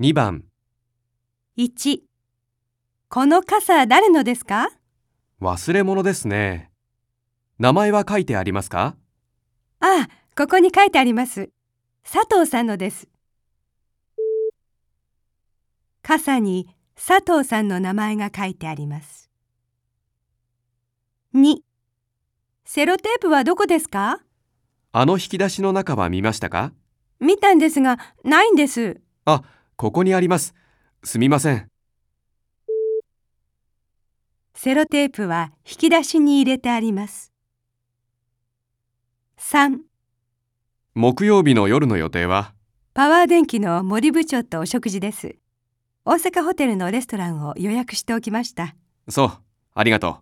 2番1この傘誰のですか？忘れ物ですね。名前は書いてありますか？ああ、ここに書いてあります。佐藤さんのです。傘に佐藤さんの名前が書いてあります。2セロテープはどこですか？あの引き出しの中は見ましたか？見たんですが、ないんです。あ、ここにあります。すみません。セロテープは引き出しに入れてあります。3木曜日の夜の予定は？パワー電機の森部長とお食事です。大阪ホテルのレストランを予約しておきました。そう、ありがと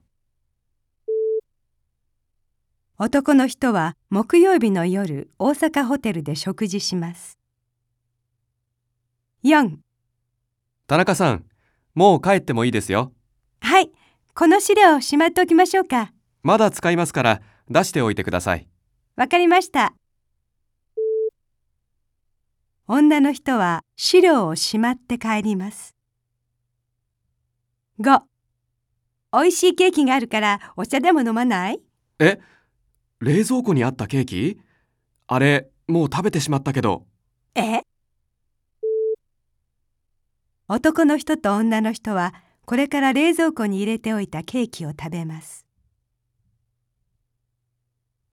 男の人は木曜日の夜大阪ホテルで食事します。4う。田中さん、もう帰ってもいいですよ。はい、この資料をしまっておきましょうか。まだ使いますから出しておいてください。わかりました。女の人は資料をしまって帰ります。5おいしいケーキがあるからお茶でも飲まない？え？冷蔵庫にあったケーキ？あれ、もう食べてしまったけど。え？男の人と女の人はこれから冷蔵庫に入れておいたケーキを食べます。